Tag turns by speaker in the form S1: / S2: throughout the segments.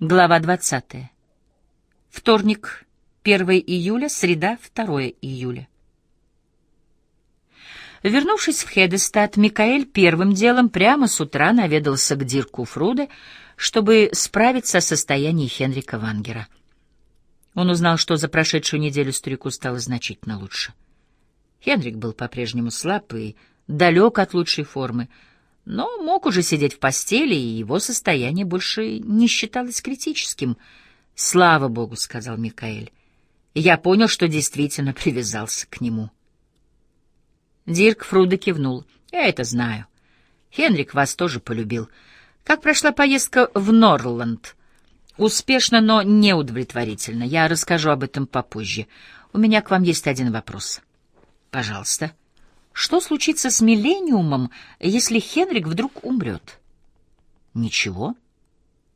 S1: Глава 20. Вторник, 1 июля, среда, 2 июля. Вернувшись в Хедестад, Микаэль первым делом прямо с утра наведался к Дирку Фруде, чтобы справиться о состоянии Хенрика Вангера. Он узнал, что за прошедшую неделю старику стало значительно лучше. Хенрик был по-прежнему слаб и далек от лучшей формы — но мог уже сидеть в постели, и его состояние больше не считалось критическим. «Слава Богу», — сказал Микаэль. Я понял, что действительно привязался к нему. Дирк Фруда кивнул. «Я это знаю. Хенрик вас тоже полюбил. Как прошла поездка в Норланд?» «Успешно, но неудовлетворительно. Я расскажу об этом попозже. У меня к вам есть один вопрос». «Пожалуйста». Что случится с Миллениумом, если Хенрик вдруг умрет? Ничего.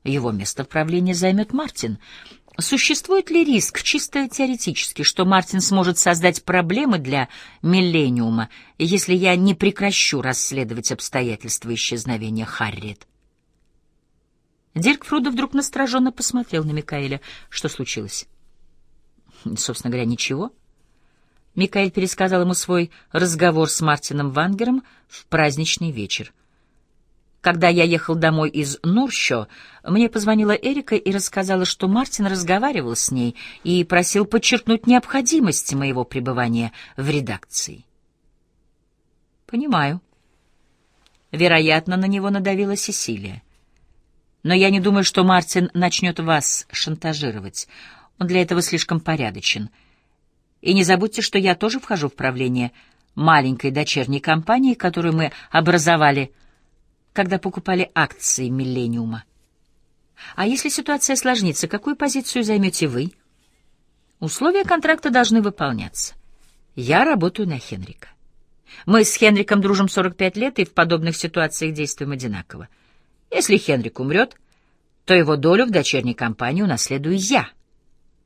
S1: Его место в правлении займет Мартин. Существует ли риск, чисто теоретически, что Мартин сможет создать проблемы для Миллениума, если я не прекращу расследовать обстоятельства исчезновения Харриет? Дирк Фруда вдруг настороженно посмотрел на Микаэля. Что случилось? Собственно говоря, ничего. — Микаэль пересказал ему свой разговор с Мартином Вангером в праздничный вечер. Когда я ехал домой из Нурщо, мне позвонила Эрика и рассказала, что Мартин разговаривал с ней и просил подчеркнуть необходимость моего пребывания в редакции. Понимаю. Вероятно, на него надавила Сесилия. Но я не думаю, что Мартин начнет вас шантажировать. Он для этого слишком порядочен — и не забудьте, что я тоже вхожу в правление маленькой дочерней компании, которую мы образовали, когда покупали акции «Миллениума». А если ситуация осложнится, какую позицию займете вы? Условия контракта должны выполняться. Я работаю на Хенрика. Мы с Хенриком дружим 45 лет и в подобных ситуациях действуем одинаково. Если Хенрик умрет, то его долю в дочерней компании унаследую я,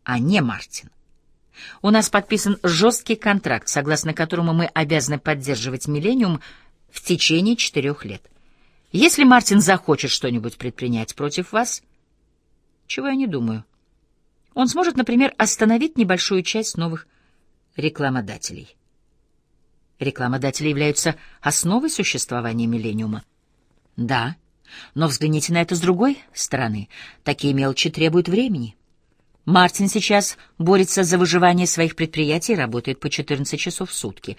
S1: а не Мартин. У нас подписан жесткий контракт, согласно которому мы обязаны поддерживать «Миллениум» в течение четырех лет. Если Мартин захочет что-нибудь предпринять против вас, чего я не думаю, он сможет, например, остановить небольшую часть новых рекламодателей. Рекламодатели являются основой существования «Миллениума». Да, но взгляните на это с другой стороны. Такие мелочи требуют времени. Мартин сейчас борется за выживание своих предприятий и работает по 14 часов в сутки.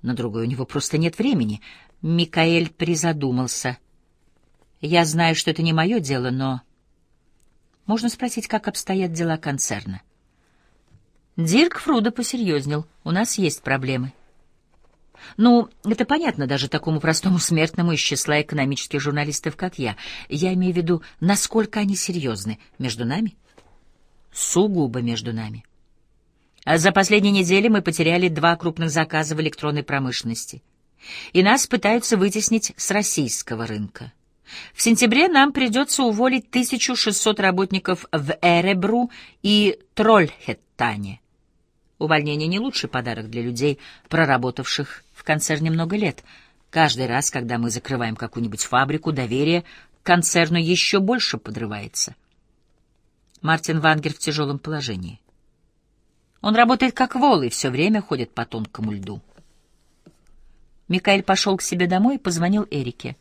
S1: На другое у него просто нет времени. Микаэль призадумался. Я знаю, что это не мое дело, но... Можно спросить, как обстоят дела концерна. Дирк Фруда посерьезнел. У нас есть проблемы. Ну, это понятно даже такому простому смертному из числа экономических журналистов, как я. Я имею в виду, насколько они серьезны между нами сугубо между нами. А за последние недели мы потеряли два крупных заказа в электронной промышленности, и нас пытаются вытеснить с российского рынка. В сентябре нам придется уволить 1600 работников в Эребру и Трольхеттане. Увольнение не лучший подарок для людей, проработавших в концерне много лет. Каждый раз, когда мы закрываем какую-нибудь фабрику, доверие к концерну еще больше подрывается. Мартин Вангер в тяжелом положении. Он работает как вол и все время ходит по тонкому льду. Микаэль пошел к себе домой и позвонил Эрике.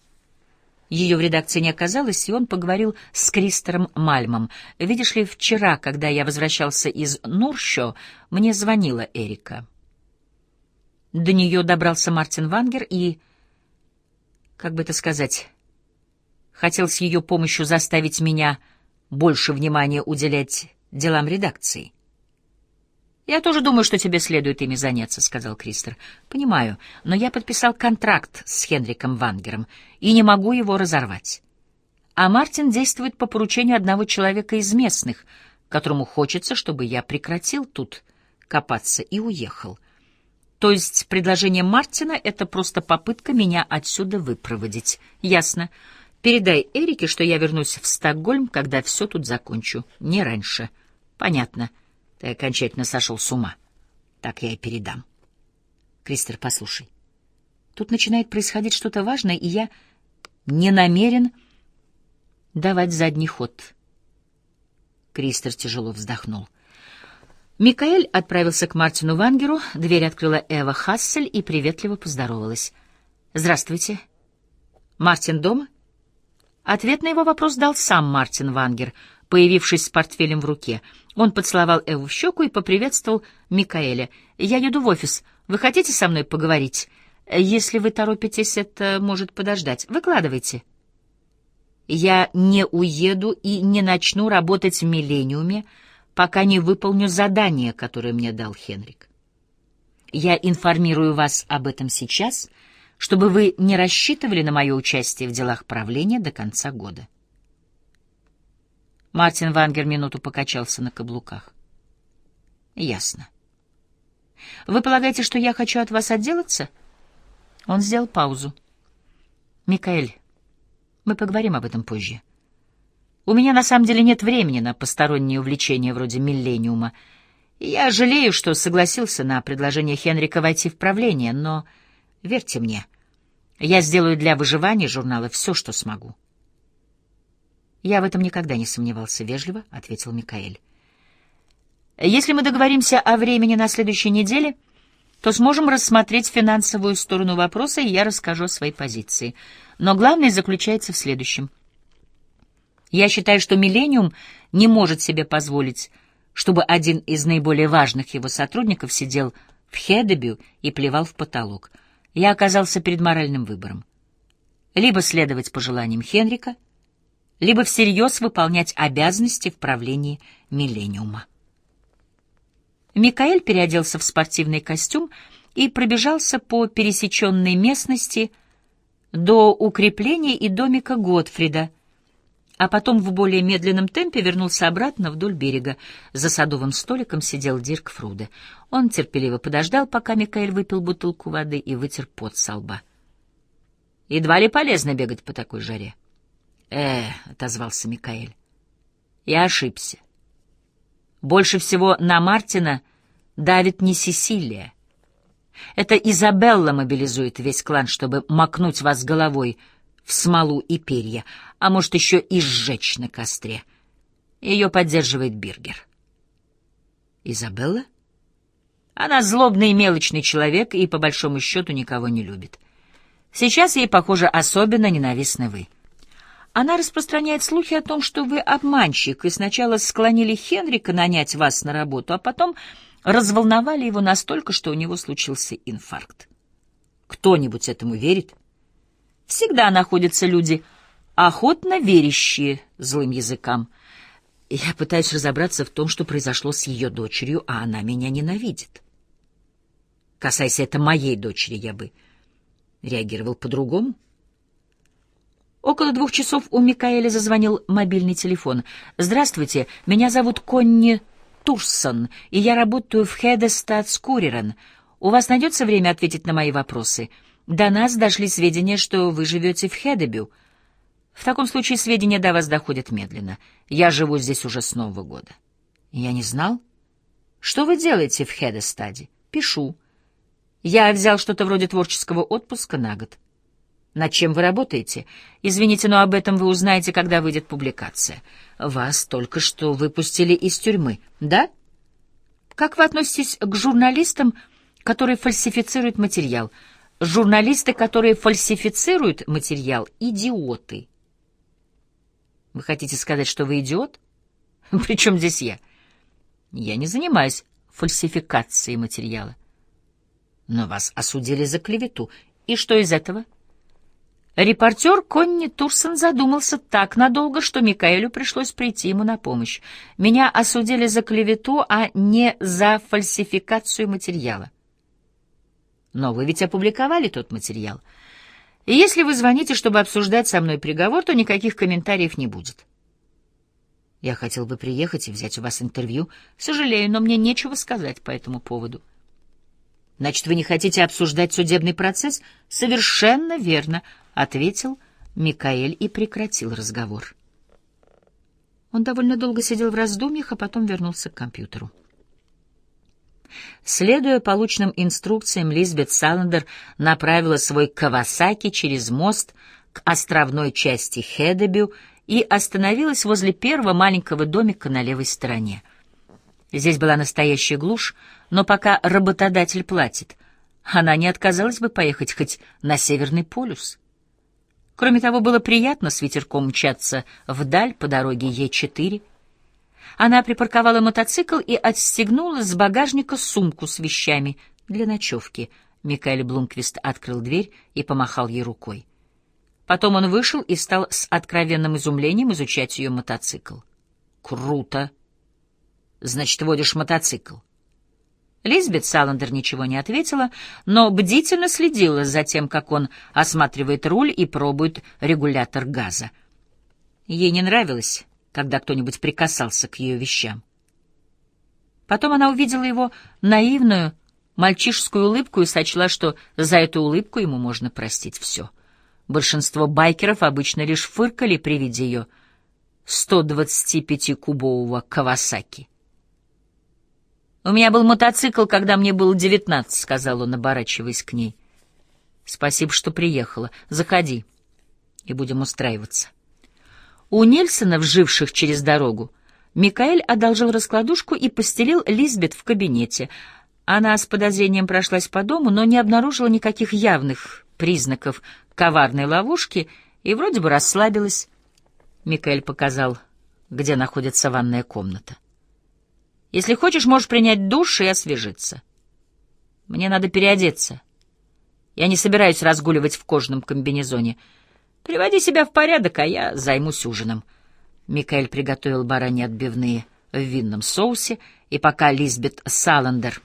S1: Ее в редакции не оказалось, и он поговорил с Кристером Мальмом. «Видишь ли, вчера, когда я возвращался из Нурщо, мне звонила Эрика». До нее добрался Мартин Вангер и, как бы это сказать, хотел с ее помощью заставить меня больше внимания уделять делам редакции. «Я тоже думаю, что тебе следует ими заняться», — сказал Кристер. «Понимаю, но я подписал контракт с Хенриком Вангером и не могу его разорвать. А Мартин действует по поручению одного человека из местных, которому хочется, чтобы я прекратил тут копаться и уехал. То есть предложение Мартина — это просто попытка меня отсюда выпроводить. Ясно. Передай Эрике, что я вернусь в Стокгольм, когда все тут закончу. Не раньше. Понятно. Ты окончательно сошел с ума. Так я и передам. Кристер, послушай. Тут начинает происходить что-то важное, и я не намерен давать задний ход. Кристер тяжело вздохнул. Микаэль отправился к Мартину Вангеру, дверь открыла Эва Хассель и приветливо поздоровалась. «Здравствуйте. Мартин дома?» Ответ на его вопрос дал сам Мартин Вангер, появившись с портфелем в руке. Он поцеловал Эву в щеку и поприветствовал Микаэля. «Я еду в офис. Вы хотите со мной поговорить? Если вы торопитесь, это может подождать. Выкладывайте». «Я не уеду и не начну работать в «Миллениуме», пока не выполню задание, которое мне дал Хенрик. Я информирую вас об этом сейчас, чтобы вы не рассчитывали на мое участие в делах правления до конца года. Мартин Вангер минуту покачался на каблуках. Ясно. Вы полагаете, что я хочу от вас отделаться? Он сделал паузу. Микаэль, мы поговорим об этом позже. У меня на самом деле нет времени на посторонние увлечения вроде «Миллениума». Я жалею, что согласился на предложение Хенрика войти в правление, но, верьте мне, я сделаю для выживания журнала все, что смогу. Я в этом никогда не сомневался, вежливо ответил Микаэль. Если мы договоримся о времени на следующей неделе, то сможем рассмотреть финансовую сторону вопроса, и я расскажу о своей позиции. Но главное заключается в следующем — я считаю, что «Миллениум» не может себе позволить, чтобы один из наиболее важных его сотрудников сидел в Хедебю и плевал в потолок. Я оказался перед моральным выбором. Либо следовать пожеланиям Хенрика, либо всерьез выполнять обязанности в правлении «Миллениума». Микаэль переоделся в спортивный костюм и пробежался по пересеченной местности до укрепления и домика Готфрида — а потом в более медленном темпе вернулся обратно вдоль берега. За садовым столиком сидел Дирк Фруде. Он терпеливо подождал, пока Микаэль выпил бутылку воды и вытер пот со лба. «Едва ли полезно бегать по такой жаре?» «Э, — отозвался Микаэль, — я ошибся. Больше всего на Мартина давит не Сесилия. Это Изабелла мобилизует весь клан, чтобы макнуть вас головой в смолу и перья, а может еще и сжечь на костре. Ее поддерживает Биргер. Изабелла? Она злобный и мелочный человек и, по большому счету, никого не любит. Сейчас ей, похоже, особенно ненавистны вы. Она распространяет слухи о том, что вы обманщик, и сначала склонили Хенрика нанять вас на работу, а потом разволновали его настолько, что у него случился инфаркт. Кто-нибудь этому верит? Всегда находятся люди, охотно верящие злым языкам. Я пытаюсь разобраться в том, что произошло с ее дочерью, а она меня ненавидит. Касаясь это моей дочери, я бы реагировал по-другому. Около двух часов у Микаэля зазвонил мобильный телефон. «Здравствуйте, меня зовут Конни Турсон, и я работаю в Хедестад Скуререн. У вас найдется время ответить на мои вопросы?» До нас дошли сведения, что вы живете в Хедебю. В таком случае сведения до вас доходят медленно. Я живу здесь уже с Нового года. Я не знал. Что вы делаете в Хедестаде? Пишу. Я взял что-то вроде творческого отпуска на год. Над чем вы работаете? Извините, но об этом вы узнаете, когда выйдет публикация. Вас только что выпустили из тюрьмы, да? Как вы относитесь к журналистам, которые фальсифицируют материал? Журналисты, которые фальсифицируют материал, идиоты. Вы хотите сказать, что вы идиот? Причем здесь я? Я не занимаюсь фальсификацией материала. Но вас осудили за клевету. И что из этого? Репортер Конни Турсон задумался так надолго, что Микаэлю пришлось прийти ему на помощь. Меня осудили за клевету, а не за фальсификацию материала. Но вы ведь опубликовали тот материал. И если вы звоните, чтобы обсуждать со мной приговор, то никаких комментариев не будет. Я хотел бы приехать и взять у вас интервью. Сожалею, но мне нечего сказать по этому поводу. Значит, вы не хотите обсуждать судебный процесс? Совершенно верно, ответил Микаэль и прекратил разговор. Он довольно долго сидел в раздумьях, а потом вернулся к компьютеру. Следуя полученным инструкциям, Лизбет Саландер направила свой Кавасаки через мост к островной части Хедебю и остановилась возле первого маленького домика на левой стороне. Здесь была настоящая глушь, но пока работодатель платит, она не отказалась бы поехать хоть на Северный полюс. Кроме того, было приятно с ветерком мчаться вдаль по дороге Е4. Она припарковала мотоцикл и отстегнула с багажника сумку с вещами для ночевки. Микаэль Блумквист открыл дверь и помахал ей рукой. Потом он вышел и стал с откровенным изумлением изучать ее мотоцикл. «Круто! Значит, водишь мотоцикл?» Лизбет Саландер ничего не ответила, но бдительно следила за тем, как он осматривает руль и пробует регулятор газа. Ей не нравилось, когда кто-нибудь прикасался к ее вещам. Потом она увидела его наивную, мальчишескую улыбку и сочла, что за эту улыбку ему можно простить все. Большинство байкеров обычно лишь фыркали при виде ее 125-кубового Кавасаки. «У меня был мотоцикл, когда мне было девятнадцать», — сказал он, оборачиваясь к ней. «Спасибо, что приехала. Заходи, и будем устраиваться». У Нельсона, вживших через дорогу, Микаэль одолжил раскладушку и постелил Лизбет в кабинете. Она с подозрением прошлась по дому, но не обнаружила никаких явных признаков коварной ловушки и вроде бы расслабилась. Микаэль показал, где находится ванная комната. Если хочешь, можешь принять душ и освежиться. Мне надо переодеться. Я не собираюсь разгуливать в кожаном комбинезоне. Приводи себя в порядок, а я займусь ужином. Микаэль приготовил бараньи отбивные в винном соусе, и пока Лизбет Саландер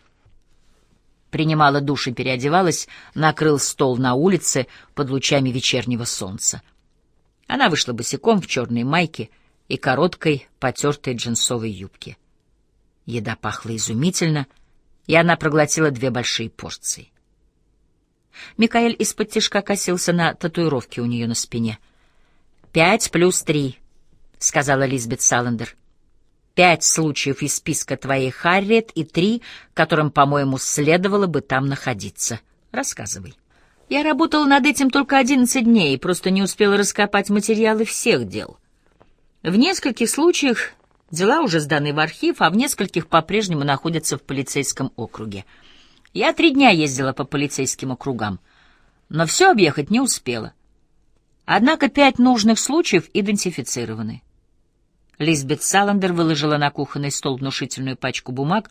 S1: принимала душ и переодевалась, накрыл стол на улице под лучами вечернего солнца. Она вышла босиком в черной майке и короткой, потертой джинсовой юбке. Еда пахла изумительно, и она проглотила две большие порции. Микаэль из-под тишка косился на татуировки у нее на спине. «Пять плюс три», — сказала Лизбет Саландер. «Пять случаев из списка твоей Харриет и три, которым, по-моему, следовало бы там находиться. Рассказывай». Я работала над этим только одиннадцать дней и просто не успела раскопать материалы всех дел. В нескольких случаях Дела уже сданы в архив, а в нескольких по-прежнему находятся в полицейском округе. Я три дня ездила по полицейским округам, но все объехать не успела. Однако пять нужных случаев идентифицированы. Лизбет Саландер выложила на кухонный стол внушительную пачку бумаг,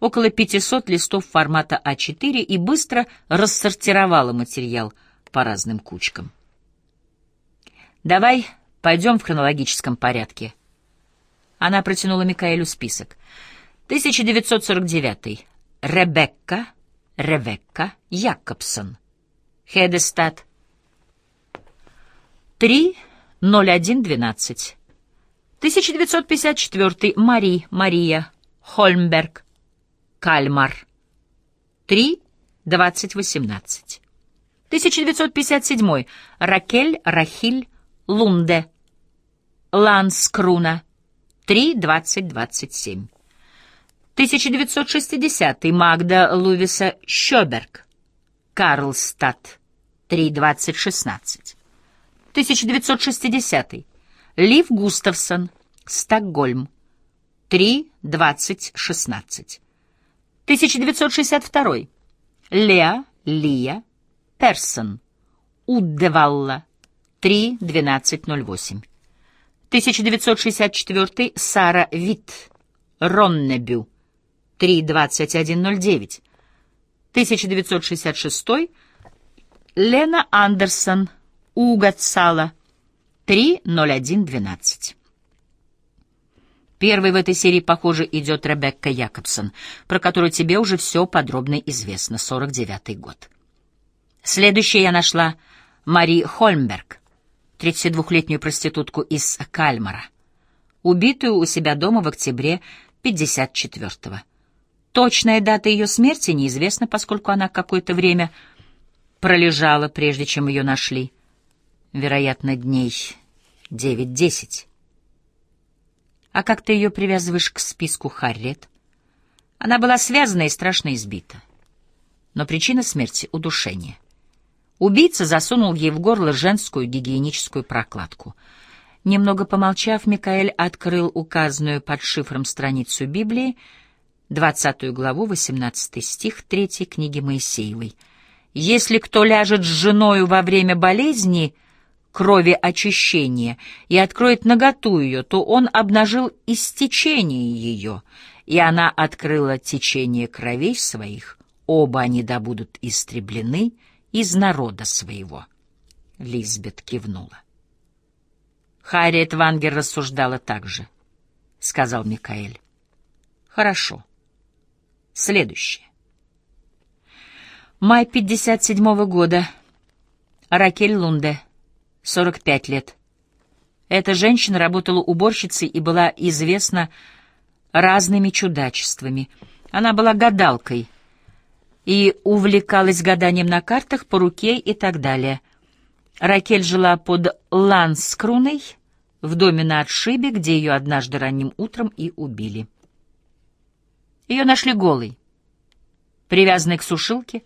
S1: около 500 листов формата А4 и быстро рассортировала материал по разным кучкам. «Давай пойдем в хронологическом порядке», она протянула Микаэлю список. 1949. Ребекка, Ревекка Якобсон. Хедестад. 3.01.12. 1954. Мари, Мария, Хольмберг, Кальмар. 3.20.18. 1957. Ракель, Рахиль, Лунде, Ланскруна, 3.20.27. 1960. Магда Лувиса Щоберг. Карлстад. 3.20.16. 1960. Лив Густавсон. Стокгольм. 3.20.16. 1962. Леа, Лия, Персон. Уддевалла. 3.12.08. 1964 Сара Вит, Роннебю, 3.2109. 1966 Лена Андерсон, Угацала, 3.0112. Первой в этой серии, похоже, идет Ребекка Якобсон, про которую тебе уже все подробно известно, 49-й год. Следующее я нашла Мари Хольмберг, 32-летнюю проститутку из Кальмара, убитую у себя дома в октябре 54-го. Точная дата ее смерти неизвестна, поскольку она какое-то время пролежала, прежде чем ее нашли. Вероятно, дней 9-10. А как ты ее привязываешь к списку Харриет? Она была связана и страшно избита. Но причина смерти — удушение. Убийца засунул ей в горло женскую гигиеническую прокладку. Немного помолчав, Микаэль открыл указанную под шифром страницу Библии, 20 главу, 18 стих 3 книги Моисеевой. «Если кто ляжет с женою во время болезни, крови очищения, и откроет наготу ее, то он обнажил истечение ее, и она открыла течение кровей своих, оба они да будут истреблены из народа своего». Лизбет кивнула. Харриет Вангер рассуждала так же, — сказал Микаэль. Хорошо. Следующее. Май 57-го года. Ракель Лунде, 45 лет. Эта женщина работала уборщицей и была известна разными чудачествами. Она была гадалкой и увлекалась гаданием на картах, по руке и так далее — Ракель жила под Ланскруной, в доме на отшибе, где ее однажды ранним утром и убили. Ее нашли голой, привязанной к сушилке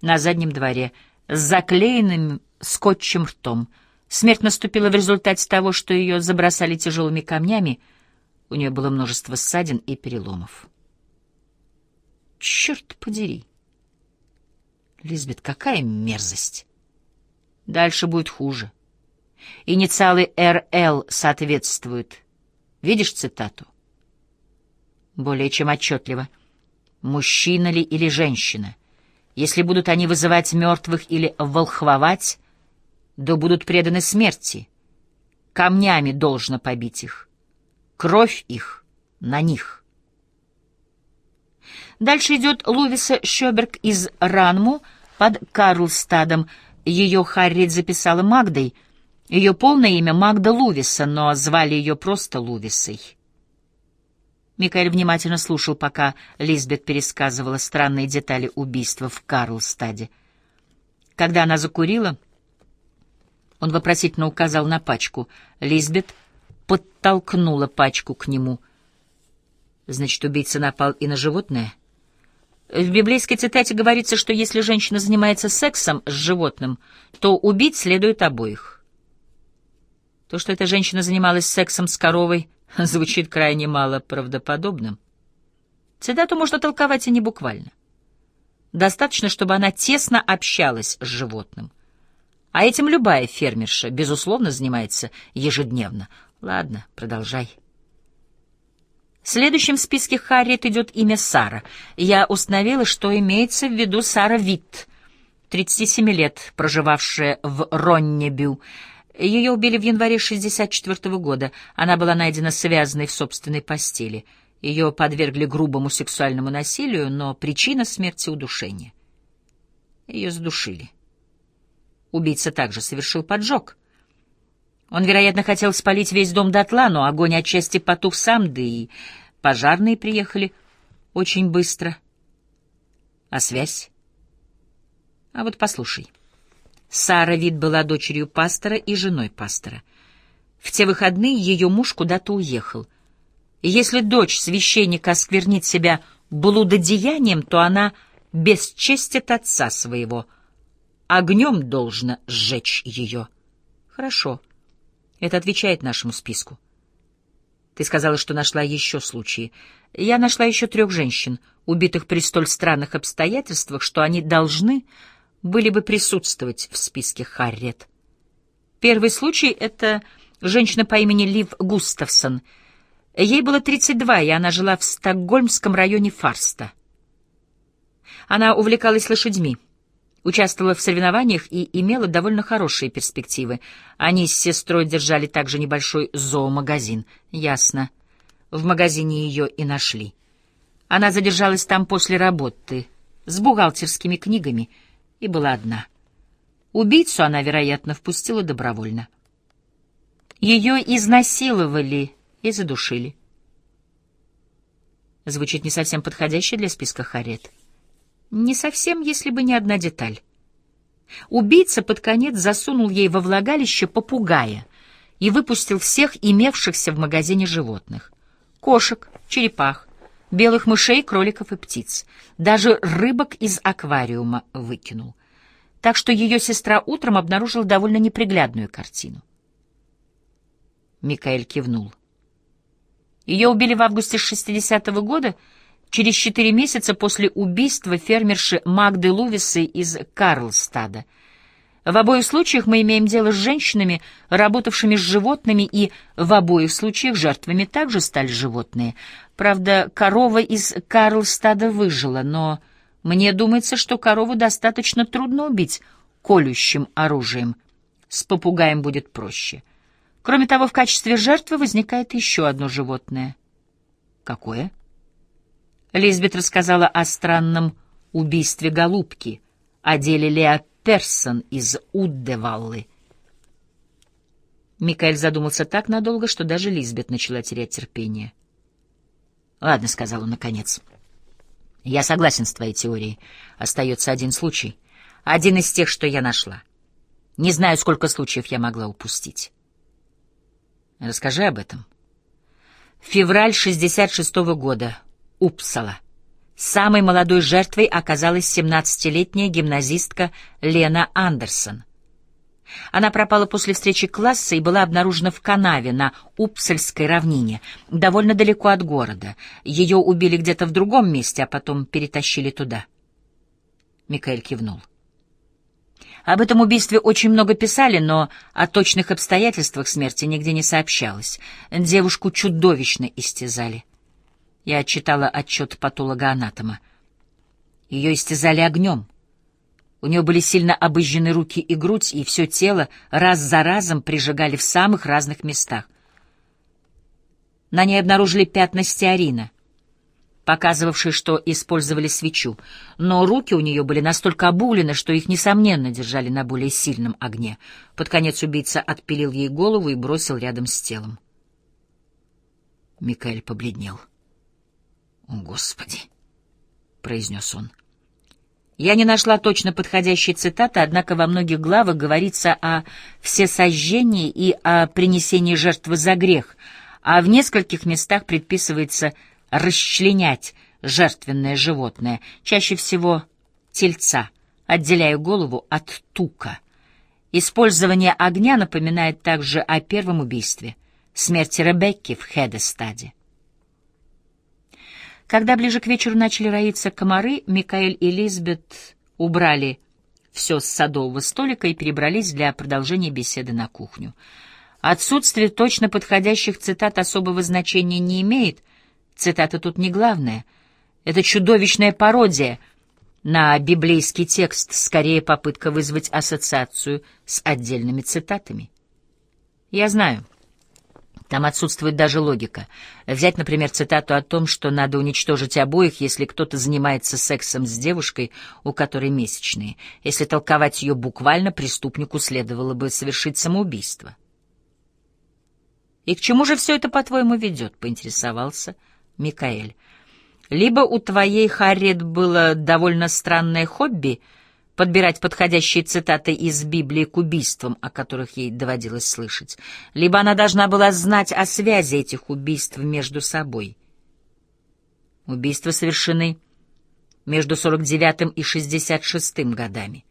S1: на заднем дворе, с заклеенным скотчем ртом. Смерть наступила в результате того, что ее забросали тяжелыми камнями, у нее было множество ссадин и переломов. Черт подери! Лизбет, какая мерзость! Дальше будет хуже. Инициалы РЛ соответствуют. Видишь цитату? Более чем отчетливо. Мужчина ли или женщина? Если будут они вызывать мертвых или волхвовать, да будут преданы смерти. Камнями должно побить их. Кровь их на них. Дальше идет Лувиса Шёберг из Ранму под Карлстадом, ее Харриет записала Магдой. Ее полное имя Магда Лувиса, но звали ее просто Лувисой. Микаэль внимательно слушал, пока Лизбет пересказывала странные детали убийства в Карлстаде. Когда она закурила, он вопросительно указал на пачку. Лизбет подтолкнула пачку к нему. Значит, убийца напал и на животное? В библейской цитате говорится, что если женщина занимается сексом с животным, то убить следует обоих. То, что эта женщина занималась сексом с коровой, звучит крайне мало правдоподобным. Цитату можно толковать и не буквально. Достаточно, чтобы она тесно общалась с животным. А этим любая фермерша, безусловно, занимается ежедневно. Ладно, продолжай. Следующим в списке Харриет идет имя Сара. Я установила, что имеется в виду Сара Витт, 37 лет, проживавшая в Роннебю. Ее убили в январе 64 -го года. Она была найдена связанной в собственной постели. Ее подвергли грубому сексуальному насилию, но причина смерти — удушение. Ее задушили. Убийца также совершил поджог. Он, вероятно, хотел спалить весь дом дотла, но огонь отчасти потух сам, да и пожарные приехали очень быстро. А связь? А вот послушай. Сара Вид была дочерью пастора и женой пастора. В те выходные ее муж куда-то уехал. Если дочь священника осквернит себя блудодеянием, то она бесчестит отца своего. Огнем должно сжечь ее. Хорошо. Это отвечает нашему списку. Ты сказала, что нашла еще случаи. Я нашла еще трех женщин, убитых при столь странных обстоятельствах, что они должны были бы присутствовать в списке Харриет. Первый случай — это женщина по имени Лив Густавсон. Ей было 32, и она жила в стокгольмском районе Фарста. Она увлекалась лошадьми участвовала в соревнованиях и имела довольно хорошие перспективы. Они с сестрой держали также небольшой зоомагазин. Ясно. В магазине ее и нашли. Она задержалась там после работы, с бухгалтерскими книгами, и была одна. Убийцу она, вероятно, впустила добровольно. Ее изнасиловали и задушили. Звучит не совсем подходяще для списка Харет. Не совсем, если бы не одна деталь. Убийца под конец засунул ей во влагалище попугая и выпустил всех имевшихся в магазине животных. Кошек, черепах, белых мышей, кроликов и птиц. Даже рыбок из аквариума выкинул. Так что ее сестра утром обнаружила довольно неприглядную картину. Микаэль кивнул. Ее убили в августе 60-го года, через четыре месяца после убийства фермерши Магды Лувисы из Карлстада. В обоих случаях мы имеем дело с женщинами, работавшими с животными, и в обоих случаях жертвами также стали животные. Правда, корова из Карлстада выжила, но мне думается, что корову достаточно трудно убить колющим оружием. С попугаем будет проще. Кроме того, в качестве жертвы возникает еще одно животное. Какое? Лизбет рассказала о странном убийстве голубки, о деле Леа Персон из Уддеваллы. Микаэль задумался так надолго, что даже Лизбет начала терять терпение. «Ладно», — сказал он наконец. «Я согласен с твоей теорией. Остается один случай. Один из тех, что я нашла. Не знаю, сколько случаев я могла упустить». Расскажи об этом. Февраль 66-го года. Упсала. Самой молодой жертвой оказалась 17-летняя гимназистка Лена Андерсон. Она пропала после встречи класса и была обнаружена в канаве на Упсальской равнине, довольно далеко от города. Ее убили где-то в другом месте, а потом перетащили туда. Микаэль кивнул. Об этом убийстве очень много писали, но о точных обстоятельствах смерти нигде не сообщалось. Девушку чудовищно истязали. Я читала отчет патолога-анатома. Ее истязали огнем. У нее были сильно обыжжены руки и грудь, и все тело раз за разом прижигали в самых разных местах. На ней обнаружили пятна стеарина — показывавший, что использовали свечу, но руки у нее были настолько обуглены, что их, несомненно, держали на более сильном огне. Под конец убийца отпилил ей голову и бросил рядом с телом. Микаэль побледнел. «О, Господи!» — произнес он. Я не нашла точно подходящей цитаты, однако во многих главах говорится о всесожжении и о принесении жертвы за грех, а в нескольких местах предписывается расчленять жертвенное животное, чаще всего тельца, отделяя голову от тука. Использование огня напоминает также о первом убийстве — смерти Ребекки в Хедестаде. Когда ближе к вечеру начали роиться комары, Микаэль и Лизбет убрали все с садового столика и перебрались для продолжения беседы на кухню. Отсутствие точно подходящих цитат особого значения не имеет, Цитата тут не главная. Это чудовищная пародия на библейский текст, скорее попытка вызвать ассоциацию с отдельными цитатами. Я знаю. Там отсутствует даже логика. Взять, например, цитату о том, что надо уничтожить обоих, если кто-то занимается сексом с девушкой, у которой месячные. Если толковать ее буквально, преступнику следовало бы совершить самоубийство. «И к чему же все это, по-твоему, ведет?» — поинтересовался Микаэль. Либо у твоей Харриет было довольно странное хобби подбирать подходящие цитаты из Библии к убийствам, о которых ей доводилось слышать, либо она должна была знать о связи этих убийств между собой. Убийства совершены между 49 и 66 годами.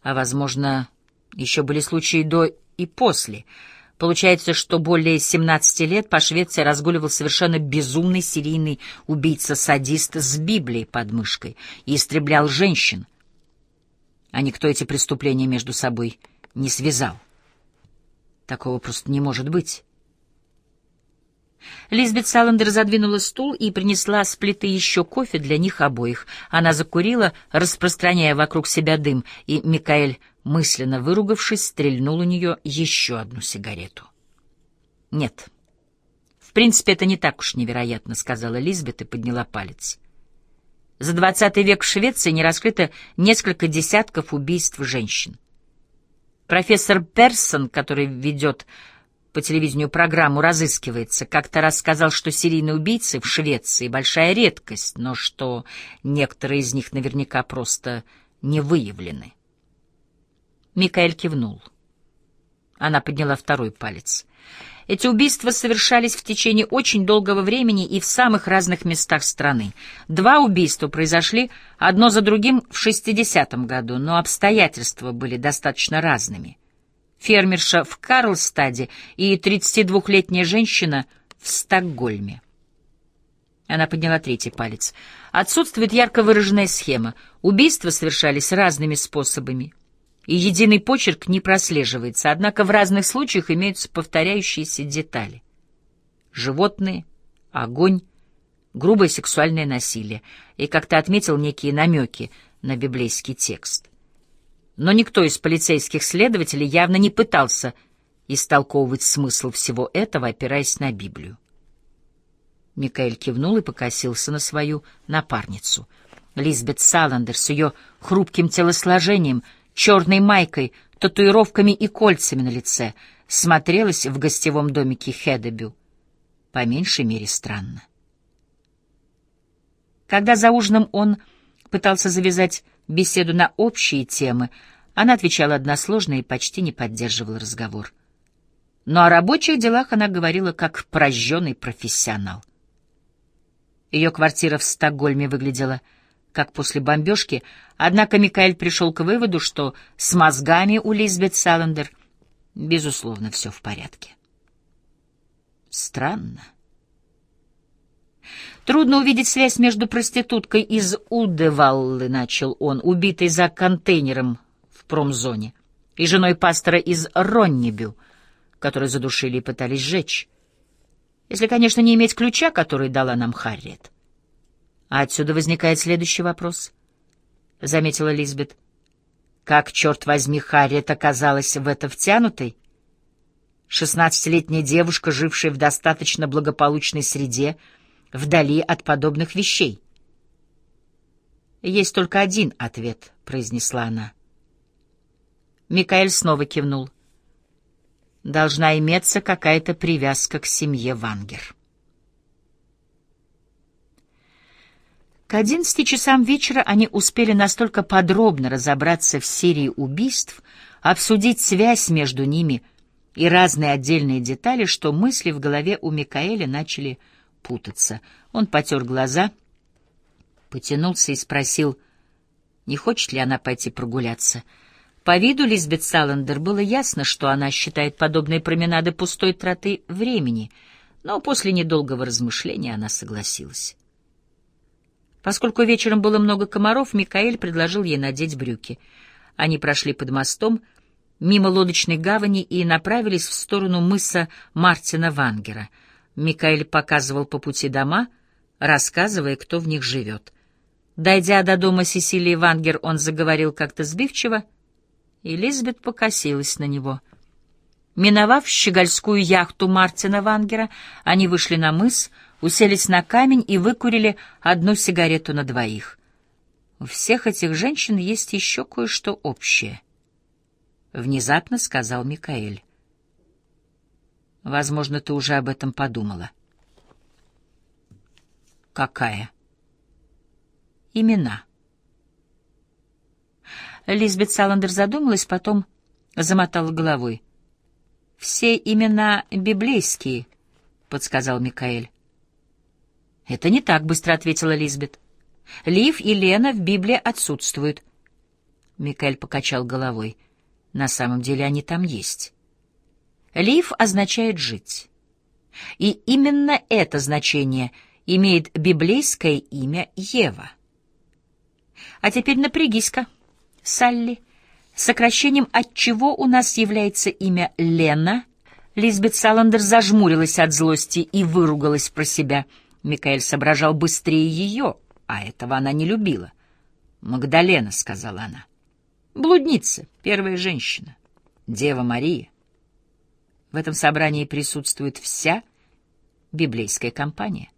S1: А, возможно, еще были случаи до и после — Получается, что более 17 лет по Швеции разгуливал совершенно безумный серийный убийца-садист с Библией под мышкой и истреблял женщин. А никто эти преступления между собой не связал. Такого просто не может быть. Лизбет Саландер задвинула стул и принесла с плиты еще кофе для них обоих. Она закурила, распространяя вокруг себя дым, и Микаэль мысленно выругавшись, стрельнул у нее еще одну сигарету. «Нет, в принципе, это не так уж невероятно», — сказала Лизбет и подняла палец. За двадцатый век в Швеции не раскрыто несколько десятков убийств женщин. Профессор Персон, который ведет по телевидению программу «Разыскивается», как-то рассказал, что серийные убийцы в Швеции — большая редкость, но что некоторые из них наверняка просто не выявлены. Микаэль кивнул. Она подняла второй палец. Эти убийства совершались в течение очень долгого времени и в самых разных местах страны. Два убийства произошли одно за другим в 60-м году, но обстоятельства были достаточно разными. фермерша в Карлстаде и 32-летняя женщина в Стокгольме. Она подняла третий палец. Отсутствует ярко выраженная схема. Убийства совершались разными способами. И единый почерк не прослеживается, однако в разных случаях имеются повторяющиеся детали. Животные, огонь, грубое сексуальное насилие и, как то отметил, некие намеки на библейский текст. Но никто из полицейских следователей явно не пытался истолковывать смысл всего этого, опираясь на Библию. Микаэль кивнул и покосился на свою напарницу. Лизбет Саландер с ее хрупким телосложением, черной майкой, татуировками и кольцами на лице смотрелась в гостевом домике Хедебю. По меньшей мере странно. Когда за ужином он пытался завязать беседу на общие темы, она отвечала односложно и почти не поддерживала разговор. Но о рабочих делах она говорила как прожженный профессионал. Ее квартира в Стокгольме выглядела как после бомбежки, однако Микаэль пришел к выводу, что с мозгами у Лизбет Саландер, безусловно, все в порядке. Странно. Трудно увидеть связь между проституткой из Удеваллы, начал он, убитой за контейнером в промзоне, и женой пастора из Роннибю, которую задушили и пытались сжечь. Если, конечно, не иметь ключа, который дала нам Харриет. А отсюда возникает следующий вопрос, — заметила Лизбет. Как, черт возьми, Харриет оказалась в это втянутой? Шестнадцатилетняя девушка, жившая в достаточно благополучной среде, вдали от подобных вещей. «Есть только один ответ», — произнесла она. Микаэль снова кивнул должна иметься какая-то привязка к семье Вангер. К одиннадцати часам вечера они успели настолько подробно разобраться в серии убийств, обсудить связь между ними и разные отдельные детали, что мысли в голове у Микаэля начали путаться. Он потер глаза, потянулся и спросил, не хочет ли она пойти прогуляться — по виду Лизбет Саландер было ясно, что она считает подобные променады пустой тратой времени, но после недолгого размышления она согласилась. Поскольку вечером было много комаров, Микаэль предложил ей надеть брюки. Они прошли под мостом, мимо лодочной гавани и направились в сторону мыса Мартина Вангера. Микаэль показывал по пути дома, рассказывая, кто в них живет. Дойдя до дома Сесилии Вангер, он заговорил как-то сбивчиво — и Лизбет покосилась на него. Миновав щегольскую яхту Мартина Вангера, они вышли на мыс, уселись на камень и выкурили одну сигарету на двоих. У всех этих женщин есть еще кое-что общее. Внезапно сказал Микаэль. Возможно, ты уже об этом подумала. Какая? Имена. Лизбет Саландер задумалась, потом замотала головой. «Все имена библейские», — подсказал Микаэль. «Это не так», — быстро ответила Лизбет. «Лив и Лена в Библии отсутствуют». Микаэль покачал головой. «На самом деле они там есть». «Лив» означает «жить». И именно это значение имеет библейское имя Ева. А теперь напрягись-ка. Салли, сокращением от чего у нас является имя Лена. Лизбет Саландер зажмурилась от злости и выругалась про себя. Микаэль соображал быстрее ее, а этого она не любила. «Магдалена», — сказала она. «Блудница, первая женщина, Дева Мария». В этом собрании присутствует вся библейская компания.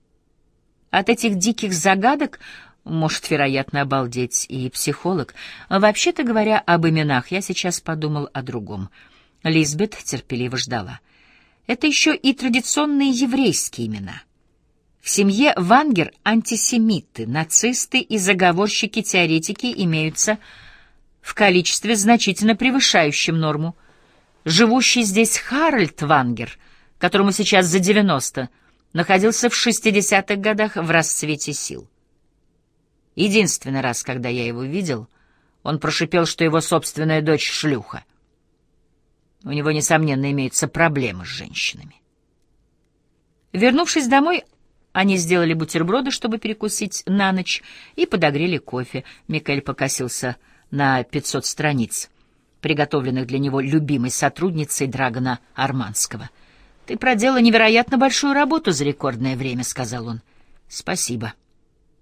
S1: От этих диких загадок может, вероятно, обалдеть и психолог. Вообще-то говоря об именах, я сейчас подумал о другом. Лизбет терпеливо ждала. Это еще и традиционные еврейские имена. В семье Вангер антисемиты, нацисты и заговорщики-теоретики имеются в количестве, значительно превышающем норму. Живущий здесь Харальд Вангер, которому сейчас за 90, находился в 60-х годах в расцвете сил. Единственный раз, когда я его видел, он прошипел, что его собственная дочь — шлюха. У него, несомненно, имеются проблемы с женщинами. Вернувшись домой, они сделали бутерброды, чтобы перекусить на ночь, и подогрели кофе. Микель покосился на 500 страниц, приготовленных для него любимой сотрудницей Драгона Арманского. «Ты проделала невероятно большую работу за рекордное время», — сказал он. «Спасибо.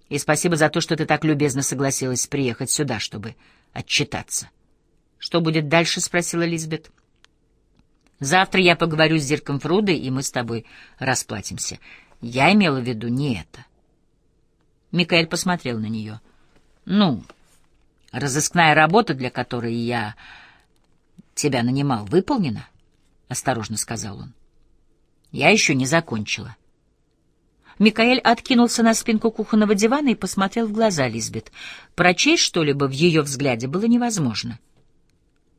S1: И спасибо за то, что ты так любезно согласилась приехать сюда, чтобы отчитаться». «Что будет дальше?» — спросила Лизбет. «Завтра я поговорю с Дирком Фрудой, и мы с тобой расплатимся. Я имела в виду не это». Микаэль посмотрел на нее. «Ну, разыскная работа, для которой я тебя нанимал, выполнена?» — осторожно сказал он. «Я еще не закончила». Микаэль откинулся на спинку кухонного дивана и посмотрел в глаза Лизбет. Прочесть что-либо в ее взгляде было невозможно.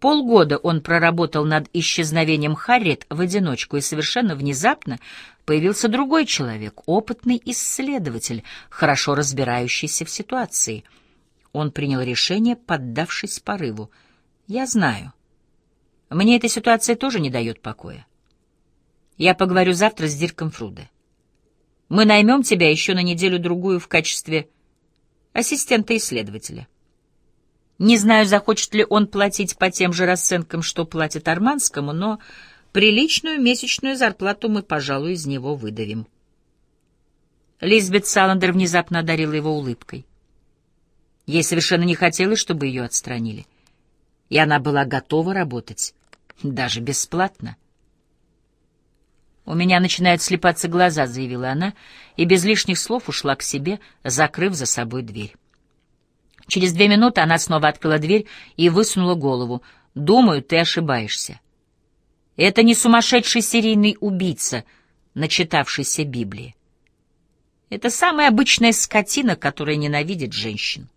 S1: Полгода он проработал над исчезновением Харриет в одиночку, и совершенно внезапно появился другой человек, опытный исследователь, хорошо разбирающийся в ситуации. Он принял решение, поддавшись порыву. «Я знаю. Мне эта ситуация тоже не дает покоя. Я поговорю завтра с Дирком Фруде. Мы наймем тебя еще на неделю-другую в качестве ассистента-исследователя». Не знаю, захочет ли он платить по тем же расценкам, что платит Арманскому, но приличную месячную зарплату мы, пожалуй, из него выдавим. Лизбет Саландер внезапно одарила его улыбкой. Ей совершенно не хотелось, чтобы ее отстранили. И она была готова работать, даже бесплатно. «У меня начинают слепаться глаза», — заявила она, и без лишних слов ушла к себе, закрыв за собой дверь. Через две минуты она снова открыла дверь и высунула голову. «Думаю, ты ошибаешься. Это не сумасшедший серийный убийца, начитавшийся Библии. Это самая обычная скотина, которая ненавидит женщин.